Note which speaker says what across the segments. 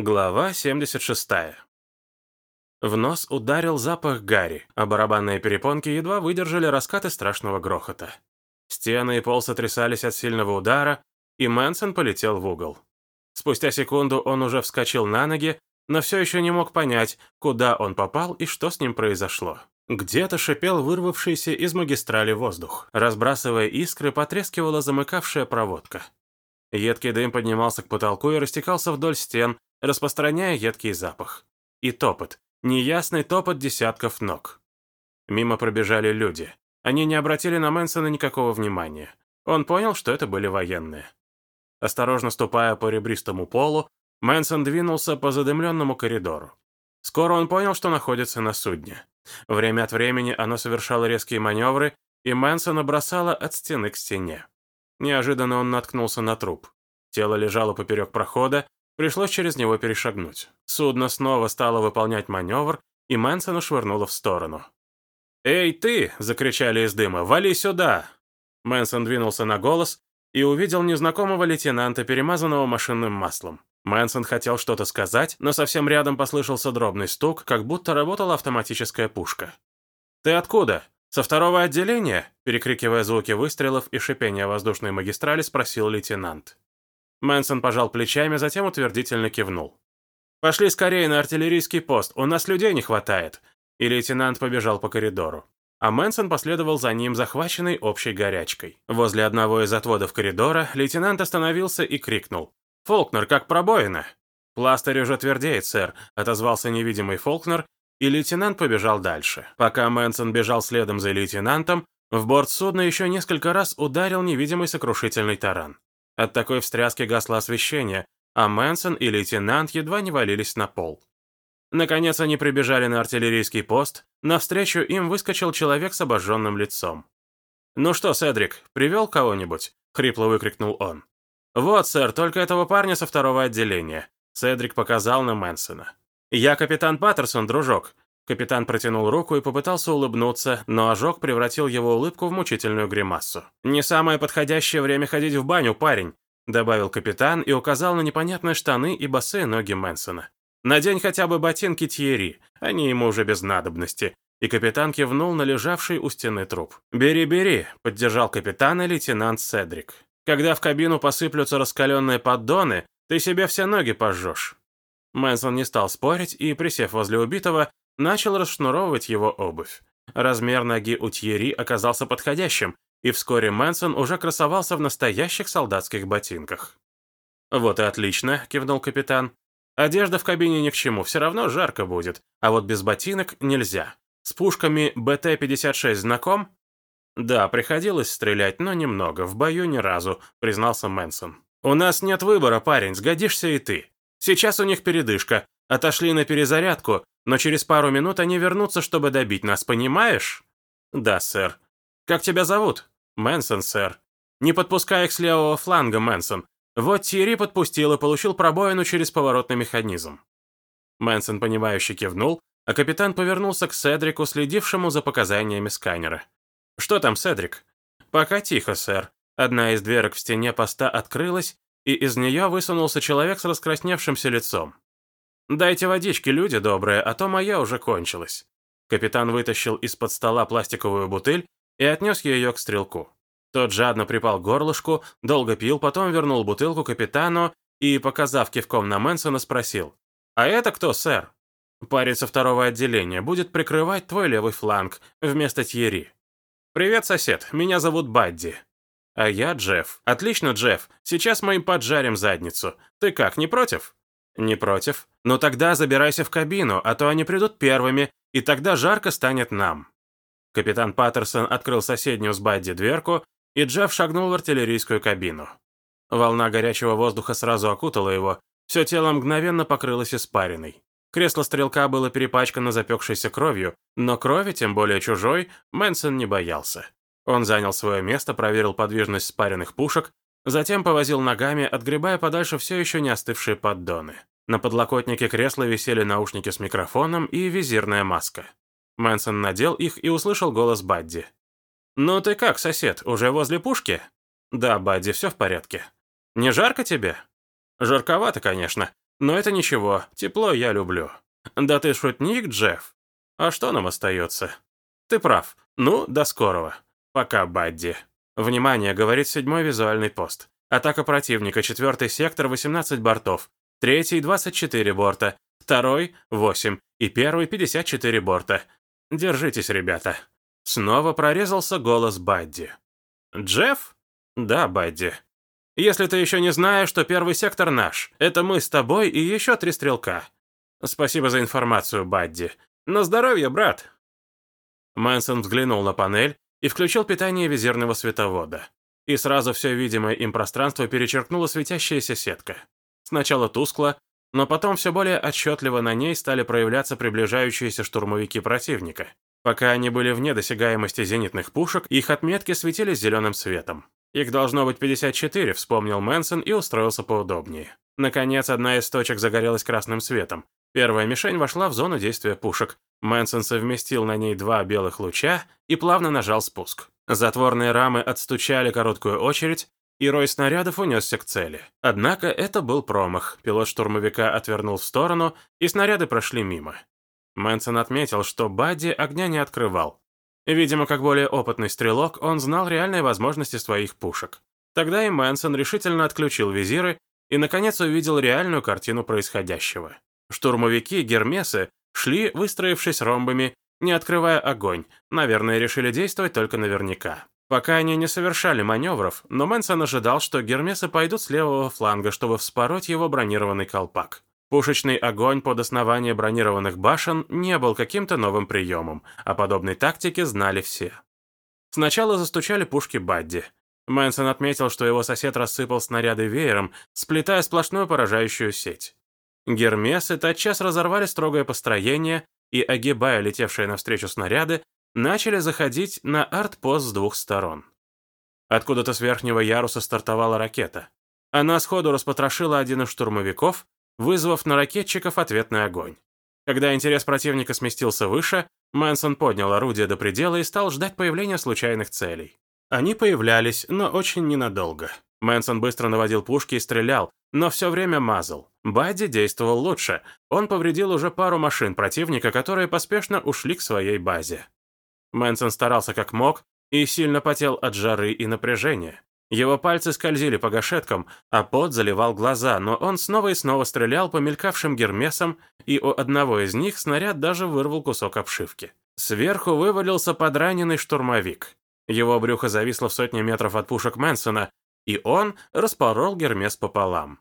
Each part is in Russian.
Speaker 1: Глава 76. В нос ударил запах гари, а барабанные перепонки едва выдержали раскаты страшного грохота. Стены и пол сотрясались от сильного удара, и Мэнсон полетел в угол. Спустя секунду он уже вскочил на ноги, но все еще не мог понять, куда он попал и что с ним произошло. Где-то шипел вырвавшийся из магистрали воздух. Разбрасывая искры, потрескивала замыкавшая проводка. Едкий дым поднимался к потолку и растекался вдоль стен, распространяя едкий запах. И топот, неясный топот десятков ног. Мимо пробежали люди. Они не обратили на Мэнсона никакого внимания. Он понял, что это были военные. Осторожно ступая по ребристому полу, Мэнсон двинулся по задымленному коридору. Скоро он понял, что находится на судне. Время от времени оно совершало резкие маневры, и Мэнсона бросало от стены к стене. Неожиданно он наткнулся на труп. Тело лежало поперек прохода, Пришлось через него перешагнуть. Судно снова стало выполнять маневр, и Мэнсона швырнуло в сторону. «Эй, ты!» — закричали из дыма. «Вали сюда!» Мэнсон двинулся на голос и увидел незнакомого лейтенанта, перемазанного машинным маслом. Мэнсон хотел что-то сказать, но совсем рядом послышался дробный стук, как будто работала автоматическая пушка. «Ты откуда? Со второго отделения?» Перекрикивая звуки выстрелов и шипения воздушной магистрали, спросил лейтенант. Мэнсон пожал плечами, затем утвердительно кивнул. «Пошли скорее на артиллерийский пост, у нас людей не хватает». И лейтенант побежал по коридору. А Мэнсон последовал за ним, захваченный общей горячкой. Возле одного из отводов коридора лейтенант остановился и крикнул. «Фолкнер, как пробоина!» «Пластырь уже твердеет, сэр», — отозвался невидимый Фолкнер, и лейтенант побежал дальше. Пока Мэнсон бежал следом за лейтенантом, в борт судна еще несколько раз ударил невидимый сокрушительный таран. От такой встряски гасло освещение, а Мэнсон и лейтенант едва не валились на пол. Наконец они прибежали на артиллерийский пост, навстречу им выскочил человек с обожженным лицом. «Ну что, Седрик, привел кого-нибудь?» — хрипло выкрикнул он. «Вот, сэр, только этого парня со второго отделения», — Седрик показал на Мэнсона. «Я капитан Паттерсон, дружок. Капитан протянул руку и попытался улыбнуться, но ожог превратил его улыбку в мучительную гримасу. «Не самое подходящее время ходить в баню, парень», добавил капитан и указал на непонятные штаны и босые ноги Мэнсона. «Надень хотя бы ботинки Тьерри, они ему уже без надобности». И капитан кивнул на лежавший у стены труп. «Бери, бери», — поддержал капитана лейтенант Седрик. «Когда в кабину посыплются раскаленные поддоны, ты себе все ноги пожжешь». Мэнсон не стал спорить и, присев возле убитого, начал расшнуровывать его обувь. Размер ноги у Тьерри оказался подходящим, и вскоре Мэнсон уже красовался в настоящих солдатских ботинках. «Вот и отлично», — кивнул капитан. «Одежда в кабине ни к чему, все равно жарко будет, а вот без ботинок нельзя. С пушками БТ-56 знаком?» «Да, приходилось стрелять, но немного, в бою ни разу», — признался Мэнсон. «У нас нет выбора, парень, сгодишься и ты. Сейчас у них передышка, отошли на перезарядку, но через пару минут они вернутся, чтобы добить нас, понимаешь? Да, сэр. Как тебя зовут? Мэнсон, сэр. Не подпускай их с левого фланга, Мэнсон. Вот Тири подпустил и получил пробоину через поворотный механизм. Мэнсон, понимающе кивнул, а капитан повернулся к Седрику, следившему за показаниями сканера. «Что там, Седрик?» «Пока тихо, сэр». Одна из дверок в стене поста открылась, и из нее высунулся человек с раскрасневшимся лицом. «Дайте водички, люди добрые, а то моя уже кончилась». Капитан вытащил из-под стола пластиковую бутыль и отнес ее к стрелку. Тот жадно припал к горлышку, долго пил, потом вернул бутылку капитану и, показав кивком на Мэнсона, спросил. «А это кто, сэр?» «Парень со второго отделения будет прикрывать твой левый фланг вместо Тьерри». «Привет, сосед, меня зовут Бадди». «А я Джефф». «Отлично, Джефф, сейчас мы им поджарим задницу. Ты как, не против?» «Не против. Но тогда забирайся в кабину, а то они придут первыми, и тогда жарко станет нам». Капитан Паттерсон открыл соседнюю с Бадди дверку, и Джефф шагнул в артиллерийскую кабину. Волна горячего воздуха сразу окутала его, все тело мгновенно покрылось испариной. Кресло стрелка было перепачкано запекшейся кровью, но крови, тем более чужой, Мэнсон не боялся. Он занял свое место, проверил подвижность спаренных пушек, Затем повозил ногами, отгребая подальше все еще не остывшие поддоны. На подлокотнике кресла висели наушники с микрофоном и визирная маска. Мэнсон надел их и услышал голос Бадди. «Ну ты как, сосед, уже возле пушки?» «Да, Бадди, все в порядке». «Не жарко тебе?» «Жарковато, конечно. Но это ничего, тепло я люблю. Да ты шутник, Джефф. А что нам остается? Ты прав. Ну, до скорого. Пока, Бадди. Внимание, говорит седьмой визуальный пост. Атака противника, четвертый сектор, 18 бортов. Третий, 24 борта. Второй, 8. И первый, 54 борта. Держитесь, ребята. Снова прорезался голос Бадди. «Джефф?» «Да, Бадди. Если ты еще не знаешь, что первый сектор наш. Это мы с тобой и еще три стрелка. Спасибо за информацию, Бадди. На здоровье, брат!» Мэнсон взглянул на панель и включил питание визирного световода. И сразу все видимое им пространство перечеркнула светящаяся сетка. Сначала тускло, но потом все более отчетливо на ней стали проявляться приближающиеся штурмовики противника. Пока они были вне досягаемости зенитных пушек, их отметки светились зеленым светом. «Их должно быть 54», — вспомнил Мэнсон и устроился поудобнее. Наконец, одна из точек загорелась красным светом. Первая мишень вошла в зону действия пушек. Мэнсон совместил на ней два белых луча и плавно нажал спуск. Затворные рамы отстучали короткую очередь, и рой снарядов унесся к цели. Однако это был промах. Пилот штурмовика отвернул в сторону, и снаряды прошли мимо. Мэнсон отметил, что Бадди огня не открывал. Видимо, как более опытный стрелок, он знал реальные возможности своих пушек. Тогда и Мэнсон решительно отключил визиры и, наконец, увидел реальную картину происходящего. Штурмовики Гермесы шли, выстроившись ромбами, не открывая огонь, наверное, решили действовать только наверняка. Пока они не совершали маневров, но Мэнсон ожидал, что Гермесы пойдут с левого фланга, чтобы вспороть его бронированный колпак. Пушечный огонь под основание бронированных башен не был каким-то новым приемом, а подобной тактике знали все. Сначала застучали пушки Бадди. Мэнсон отметил, что его сосед рассыпал снаряды веером, сплетая сплошную поражающую сеть. Гермесы тотчас разорвали строгое построение и, огибая летевшие навстречу снаряды, начали заходить на артпост с двух сторон. Откуда-то с верхнего яруса стартовала ракета. Она сходу распотрошила один из штурмовиков, вызвав на ракетчиков ответный огонь. Когда интерес противника сместился выше, Мэнсон поднял орудие до предела и стал ждать появления случайных целей. Они появлялись, но очень ненадолго. Мэнсон быстро наводил пушки и стрелял, но все время мазал. Бадди действовал лучше. Он повредил уже пару машин противника, которые поспешно ушли к своей базе. Мэнсон старался как мог и сильно потел от жары и напряжения. Его пальцы скользили по гашеткам, а пот заливал глаза, но он снова и снова стрелял по мелькавшим гермесам, и у одного из них снаряд даже вырвал кусок обшивки. Сверху вывалился подраненный штурмовик. Его брюхо зависло в сотни метров от пушек Мэнсона, и он распорол гермес пополам.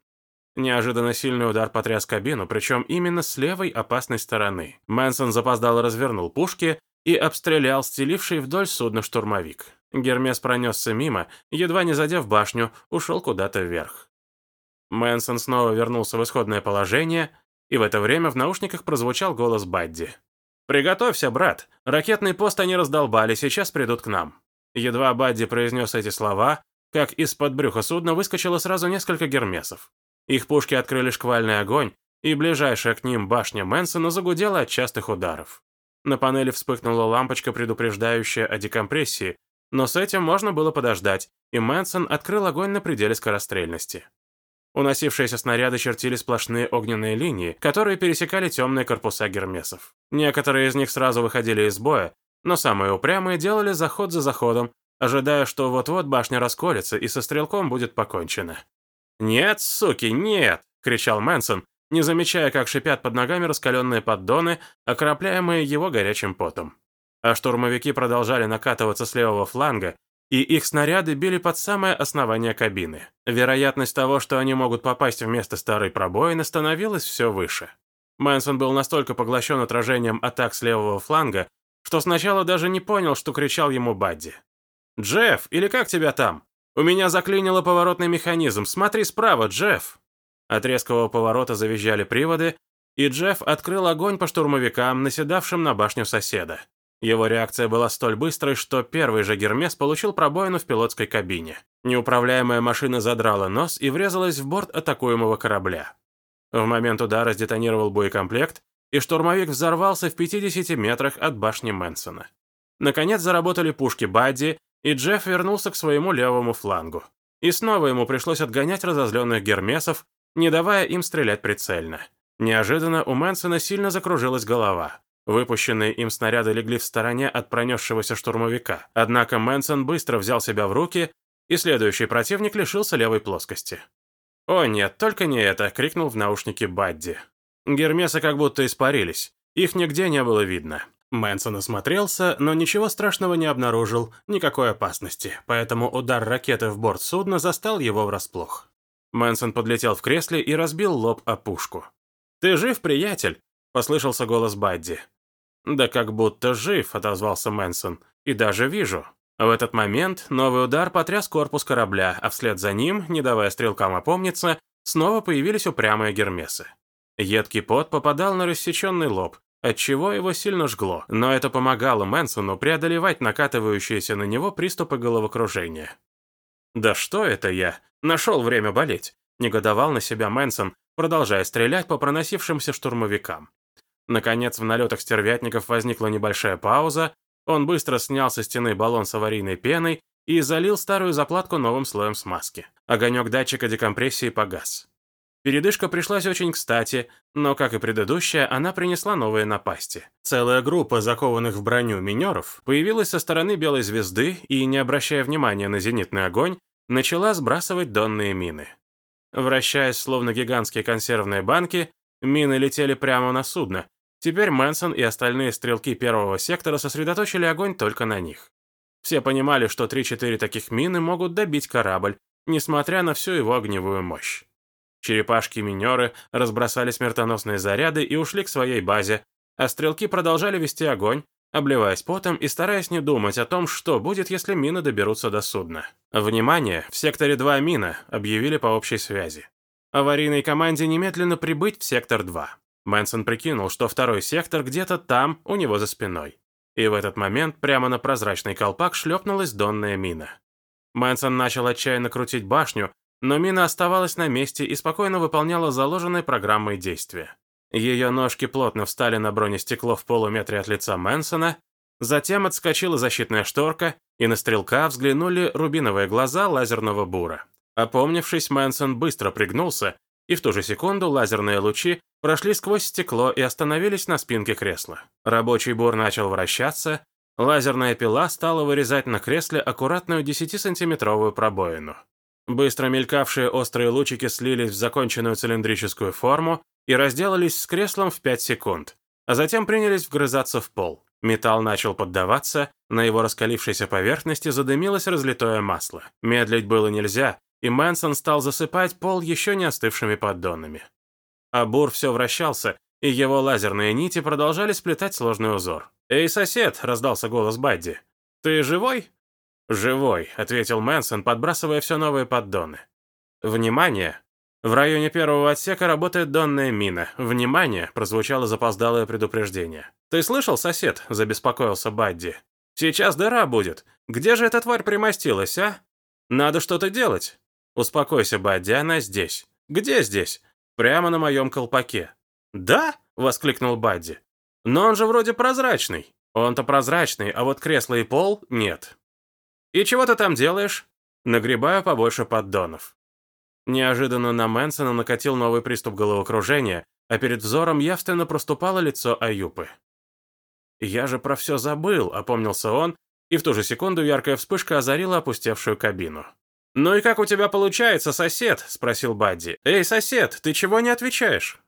Speaker 1: Неожиданно сильный удар потряс кабину, причем именно с левой опасной стороны. Мэнсон запоздало развернул пушки и обстрелял стеливший вдоль судна штурмовик. Гермес пронесся мимо, едва не задев башню, ушел куда-то вверх. Мэнсон снова вернулся в исходное положение, и в это время в наушниках прозвучал голос Бадди. «Приготовься, брат. Ракетный пост они раздолбали, сейчас придут к нам». Едва Бадди произнес эти слова, как из-под брюха судна выскочило сразу несколько гермесов. Их пушки открыли шквальный огонь, и ближайшая к ним башня Мэнсона загудела от частых ударов. На панели вспыхнула лампочка, предупреждающая о декомпрессии, но с этим можно было подождать, и Мэнсон открыл огонь на пределе скорострельности. Уносившиеся снаряды чертили сплошные огненные линии, которые пересекали темные корпуса гермесов. Некоторые из них сразу выходили из боя, но самые упрямые делали заход за заходом, ожидая, что вот-вот башня расколется и со стрелком будет покончено. «Нет, суки, нет!» — кричал Мэнсон, не замечая, как шипят под ногами раскаленные поддоны, окропляемые его горячим потом а штурмовики продолжали накатываться с левого фланга, и их снаряды били под самое основание кабины. Вероятность того, что они могут попасть в место старой пробоины, становилась все выше. Мэнсон был настолько поглощен отражением атак с левого фланга, что сначала даже не понял, что кричал ему Бадди. «Джефф, или как тебя там? У меня заклинило поворотный механизм, смотри справа, Джефф!» От резкого поворота завизжали приводы, и Джефф открыл огонь по штурмовикам, наседавшим на башню соседа. Его реакция была столь быстрой, что первый же Гермес получил пробоину в пилотской кабине. Неуправляемая машина задрала нос и врезалась в борт атакуемого корабля. В момент удара сдетонировал боекомплект, и штурмовик взорвался в 50 метрах от башни Мэнсона. Наконец заработали пушки Бадди, и Джефф вернулся к своему левому флангу. И снова ему пришлось отгонять разозленных гермесов, не давая им стрелять прицельно. Неожиданно у Мэнсона сильно закружилась голова. Выпущенные им снаряды легли в стороне от пронесшегося штурмовика. Однако Мэнсон быстро взял себя в руки, и следующий противник лишился левой плоскости. «О нет, только не это!» — крикнул в наушнике Бадди. Гермесы как будто испарились. Их нигде не было видно. Мэнсон осмотрелся, но ничего страшного не обнаружил, никакой опасности, поэтому удар ракеты в борт судна застал его врасплох. Мэнсон подлетел в кресле и разбил лоб о пушку. «Ты жив, приятель?» — послышался голос Бадди. «Да как будто жив», — отозвался Мэнсон. «И даже вижу». В этот момент новый удар потряс корпус корабля, а вслед за ним, не давая стрелкам опомниться, снова появились упрямые гермесы. Едкий пот попадал на рассеченный лоб, отчего его сильно жгло, но это помогало Мэнсону преодолевать накатывающиеся на него приступы головокружения. «Да что это я? Нашел время болеть!» — негодовал на себя Мэнсон, продолжая стрелять по проносившимся штурмовикам. Наконец, в налетах стервятников возникла небольшая пауза, он быстро снял со стены баллон с аварийной пеной и залил старую заплатку новым слоем смазки. Огонек датчика декомпрессии погас. Передышка пришлась очень кстати, но, как и предыдущая, она принесла новые напасти. Целая группа закованных в броню минеров появилась со стороны Белой Звезды и, не обращая внимания на зенитный огонь, начала сбрасывать донные мины. Вращаясь, словно гигантские консервные банки, мины летели прямо на судно, Теперь Мэнсон и остальные стрелки первого сектора сосредоточили огонь только на них. Все понимали, что 3-4 таких мины могут добить корабль, несмотря на всю его огневую мощь. Черепашки-минеры разбросали смертоносные заряды и ушли к своей базе, а стрелки продолжали вести огонь, обливаясь потом и стараясь не думать о том, что будет, если мины доберутся до судна. «Внимание! В секторе 2 мина!» — объявили по общей связи. Аварийной команде немедленно прибыть в сектор 2. Мэнсон прикинул, что второй сектор где-то там, у него за спиной. И в этот момент прямо на прозрачный колпак шлепнулась донная мина. Мэнсон начал отчаянно крутить башню, но мина оставалась на месте и спокойно выполняла заложенной программой действия. Ее ножки плотно встали на бронестекло в полуметре от лица Мэнсона, затем отскочила защитная шторка, и на стрелка взглянули рубиновые глаза лазерного бура. Опомнившись, Мэнсон быстро пригнулся, и в ту же секунду лазерные лучи прошли сквозь стекло и остановились на спинке кресла. Рабочий бур начал вращаться, лазерная пила стала вырезать на кресле аккуратную 10-сантиметровую пробоину. Быстро мелькавшие острые лучики слились в законченную цилиндрическую форму и разделались с креслом в 5 секунд, а затем принялись вгрызаться в пол. Металл начал поддаваться, на его раскалившейся поверхности задымилось разлитое масло. Медлить было нельзя, и Мэнсон стал засыпать пол еще не остывшими поддонами. А бур все вращался, и его лазерные нити продолжали сплетать сложный узор. «Эй, сосед!» — раздался голос Бадди. «Ты живой?» «Живой», — ответил Мэнсон, подбрасывая все новые поддоны. «Внимание! В районе первого отсека работает донная мина. Внимание!» — прозвучало запоздалое предупреждение. «Ты слышал, сосед?» — забеспокоился Бадди. «Сейчас дыра будет. Где же эта тварь примостилась, а? Надо что-то делать». «Успокойся, Бадди, она здесь». «Где здесь?» Прямо на моем колпаке. «Да?» — воскликнул Бадди. «Но он же вроде прозрачный». «Он-то прозрачный, а вот кресло и пол — нет». «И чего ты там делаешь?» Нагребаю побольше поддонов. Неожиданно на Мэнсона накатил новый приступ головокружения, а перед взором явственно проступало лицо Аюпы. «Я же про все забыл», — опомнился он, и в ту же секунду яркая вспышка озарила опустевшую кабину. «Ну и как у тебя получается, сосед?» – спросил Бадди. «Эй, сосед, ты чего не отвечаешь?»